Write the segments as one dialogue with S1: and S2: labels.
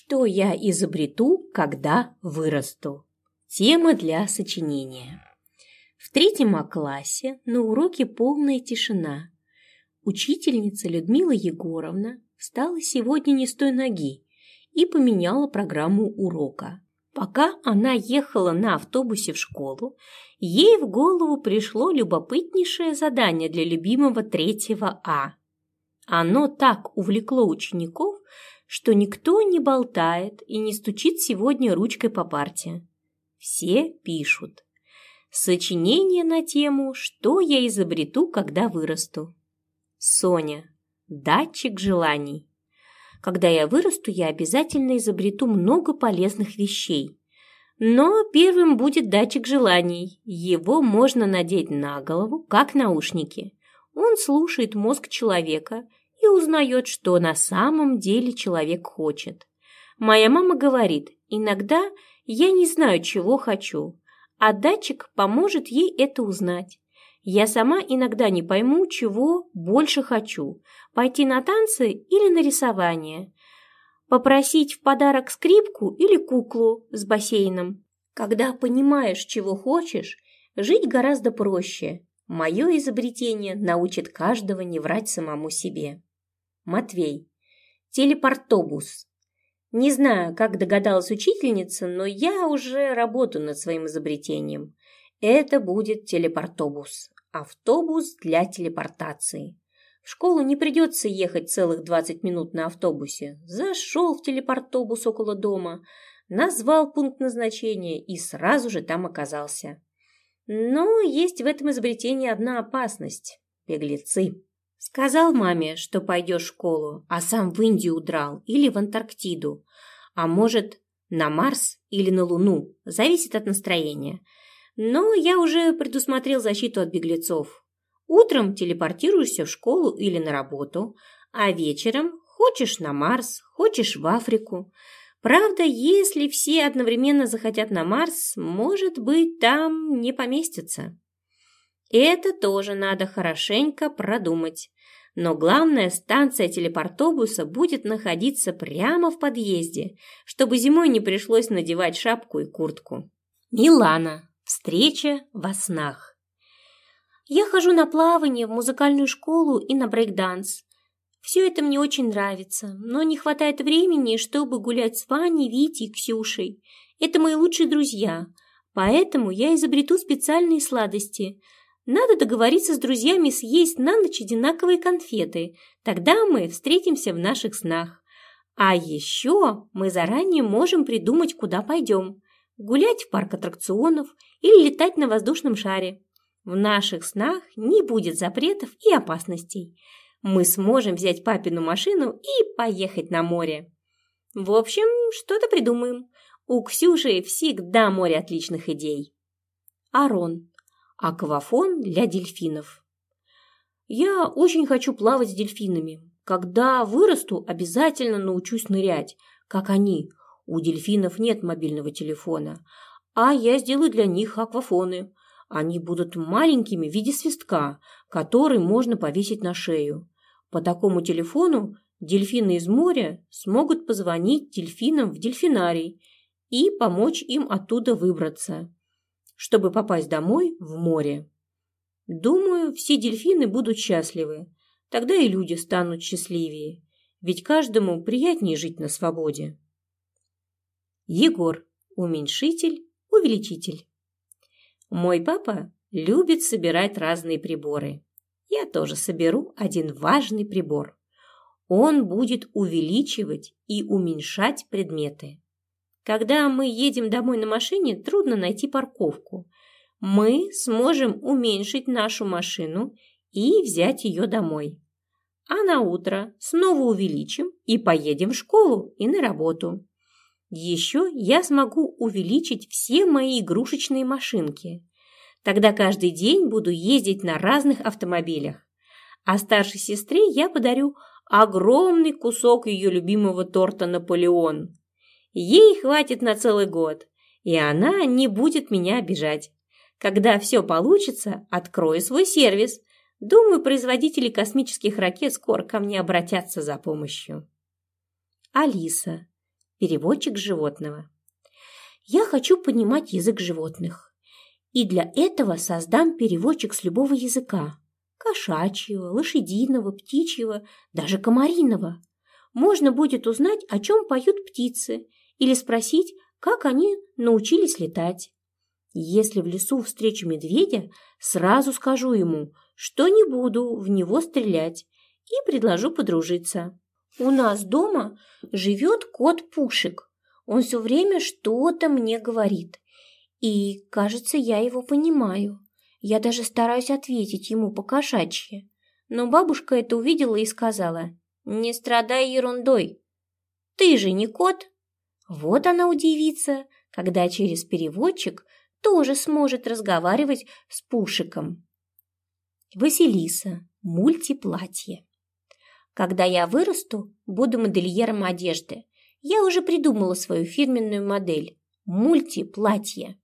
S1: Что я изобрету, когда вырасту? Тема для сочинения. В третьем классе на уроке полная тишина. Учительница Людмила Егоровна встала сегодня не с той ноги и поменяла программу урока. Пока она ехала на автобусе в школу, ей в голову пришло любопытнейшее задание для любимого третьего А. Оно так увлекло учеников, что никто не болтает и не стучит сегодня ручкой по парте. Все пишут. Сочинение на тему «Что я изобрету, когда вырасту?» Соня. Датчик желаний. Когда я вырасту, я обязательно изобрету много полезных вещей. Но первым будет датчик желаний. Его можно надеть на голову, как наушники. Он слушает мозг человека и узнает, что на самом деле человек хочет. Моя мама говорит, иногда я не знаю, чего хочу, а датчик поможет ей это узнать. Я сама иногда не пойму, чего больше хочу – пойти на танцы или на рисование, попросить в подарок скрипку или куклу с бассейном. Когда понимаешь, чего хочешь, жить гораздо проще. Мое изобретение научит каждого не врать самому себе. Матвей. Телепортобус. Не знаю, как догадалась учительница, но я уже работаю над своим изобретением. Это будет телепортобус. Автобус для телепортации. В школу не придется ехать целых 20 минут на автобусе. Зашел в телепортобус около дома, назвал пункт назначения и сразу же там оказался. Но есть в этом изобретении одна опасность – беглецы. Сказал маме, что пойдешь в школу, а сам в Индию удрал или в Антарктиду. А может, на Марс или на Луну. Зависит от настроения. Но я уже предусмотрел защиту от беглецов. Утром телепортируешься в школу или на работу, а вечером хочешь на Марс, хочешь в Африку. Правда, если все одновременно захотят на Марс, может быть, там не поместятся. Это тоже надо хорошенько продумать. Но главная станция телепортобуса будет находиться прямо в подъезде, чтобы зимой не пришлось надевать шапку и куртку. Милана. Встреча во снах. Я хожу на плавание, в музыкальную школу и на брейкданс. Все это мне очень нравится, но не хватает времени, чтобы гулять с Ваней, Витей и Ксюшей. Это мои лучшие друзья, поэтому я изобрету специальные сладости – надо договориться с друзьями съесть на ночь одинаковые конфеты. Тогда мы встретимся в наших снах. А еще мы заранее можем придумать, куда пойдем. Гулять в парк аттракционов или летать на воздушном шаре. В наших снах не будет запретов и опасностей. Мы сможем взять папину машину и поехать на море. В общем, что-то придумаем. У Ксюши всегда море отличных идей. Арон аквафон для дельфинов. Я очень хочу плавать с дельфинами. Когда вырасту, обязательно научусь нырять, как они. У дельфинов нет мобильного телефона, а я сделаю для них аквафоны. Они будут маленькими в виде свистка, который можно повесить на шею. По такому телефону дельфины из моря смогут позвонить дельфинам в дельфинарий и помочь им оттуда выбраться чтобы попасть домой в море. Думаю, все дельфины будут счастливы. Тогда и люди станут счастливее, ведь каждому приятнее жить на свободе. Егор. Уменьшитель, увеличитель. Мой папа любит собирать разные приборы. Я тоже соберу один важный прибор. Он будет увеличивать и уменьшать предметы. Когда мы едем домой на машине, трудно найти парковку. Мы сможем уменьшить нашу машину и взять ее домой. А на утро снова увеличим и поедем в школу и на работу. Еще я смогу увеличить все мои игрушечные машинки. Тогда каждый день буду ездить на разных автомобилях. А старшей сестре я подарю огромный кусок ее любимого торта «Наполеон». Ей хватит на целый год, и она не будет меня обижать. Когда все получится, открою свой сервис. Думаю, производители космических ракет скоро ко мне обратятся за помощью. Алиса. переводчик животного. Я хочу понимать язык животных. И для этого создам переводчик с любого языка. Кошачьего, лошадиного, птичьего, даже комариного. Можно будет узнать, о чем поют птицы, или спросить, как они научились летать. Если в лесу встречу медведя, сразу скажу ему, что не буду в него стрелять, и предложу подружиться. У нас дома живет кот Пушик. Он все время что-то мне говорит. И, кажется, я его понимаю. Я даже стараюсь ответить ему по-кошачьи. Но бабушка это увидела и сказала, «Не страдай ерундой. Ты же не кот». Вот она удивится, когда через переводчик тоже сможет разговаривать с Пушиком. Василиса. Мультиплатье. Когда я вырасту, буду модельером одежды. Я уже придумала свою фирменную модель – мультиплатье.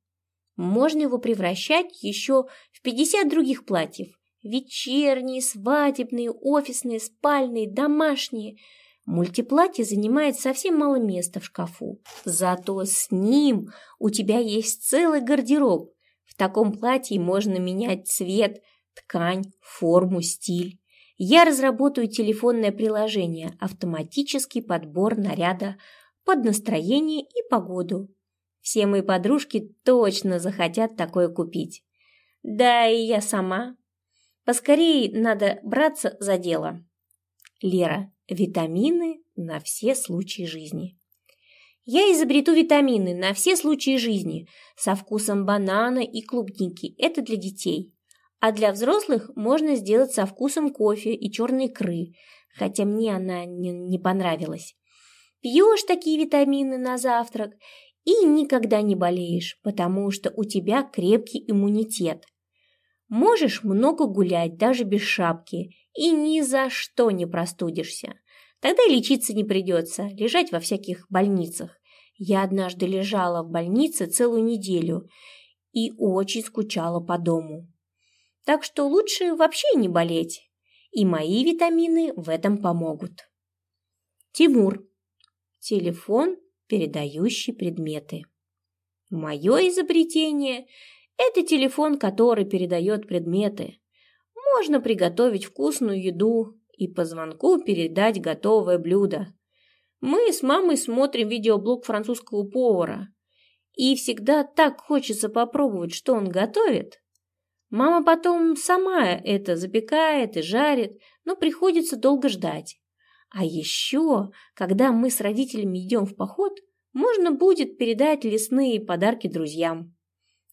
S1: Можно его превращать еще в 50 других платьев. Вечерние, свадебные, офисные, спальные, домашние. Мультиплатье занимает совсем мало места в шкафу. Зато с ним у тебя есть целый гардероб. В таком платье можно менять цвет, ткань, форму, стиль я разработаю телефонное приложение «Автоматический подбор наряда под настроение и погоду». Все мои подружки точно захотят такое купить. Да и я сама. Поскорее надо браться за дело. Лера. Витамины на все случаи жизни. Я изобрету витамины на все случаи жизни со вкусом банана и клубники. Это для детей а для взрослых можно сделать со вкусом кофе и черной икры, хотя мне она не, не понравилась. Пьешь такие витамины на завтрак и никогда не болеешь, потому что у тебя крепкий иммунитет. Можешь много гулять даже без шапки и ни за что не простудишься. Тогда и лечиться не придется, лежать во всяких больницах. Я однажды лежала в больнице целую неделю и очень скучала по дому. Так что лучше вообще не болеть. И мои витамины в этом помогут. Тимур. Телефон, передающий предметы. Мое изобретение – это телефон, который передает предметы. Можно приготовить вкусную еду и по звонку передать готовое блюдо. Мы с мамой смотрим видеоблог французского повара. И всегда так хочется попробовать, что он готовит. Мама потом сама это запекает и жарит, но приходится долго ждать. А еще, когда мы с родителями идем в поход, можно будет передать лесные подарки друзьям.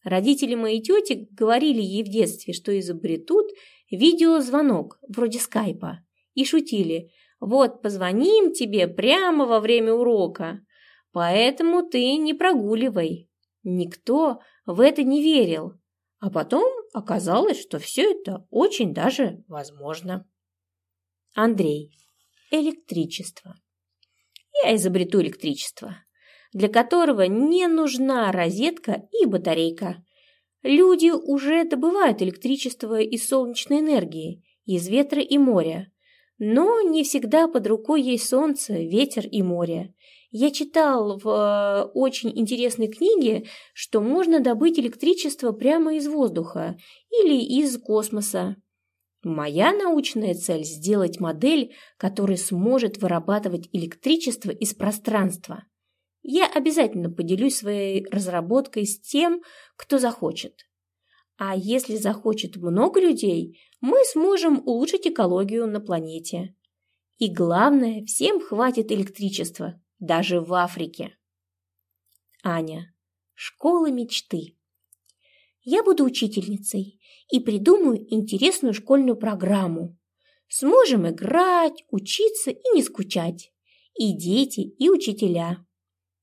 S1: Родители моей тети говорили ей в детстве, что изобретут видеозвонок, вроде скайпа, и шутили «Вот, позвоним тебе прямо во время урока, поэтому ты не прогуливай». Никто в это не верил, а потом оказалось, что все это очень даже возможно. Андрей. Электричество. Я изобрету электричество, для которого не нужна розетка и батарейка. Люди уже добывают электричество из солнечной энергии, из ветра и моря. Но не всегда под рукой есть солнце, ветер и море. Я читал в э, очень интересной книге, что можно добыть электричество прямо из воздуха или из космоса. Моя научная цель – сделать модель, которая сможет вырабатывать электричество из пространства. Я обязательно поделюсь своей разработкой с тем, кто захочет. А если захочет много людей, мы сможем улучшить экологию на планете. И главное, всем хватит электричества, даже в Африке. Аня. Школа мечты. Я буду учительницей и придумаю интересную школьную программу. Сможем играть, учиться и не скучать. И дети, и учителя.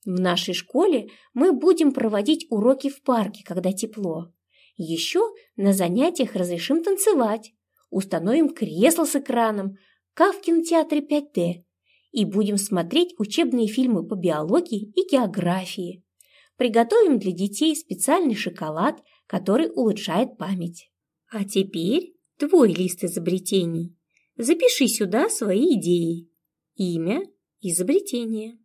S1: В нашей школе мы будем проводить уроки в парке, когда тепло. Еще на занятиях разрешим танцевать. Установим кресло с экраном, как в кинотеатре 5D и будем смотреть учебные фильмы по биологии и географии. Приготовим для детей специальный шоколад, который улучшает память. А теперь твой лист изобретений. Запиши сюда свои идеи. Имя, изобретение.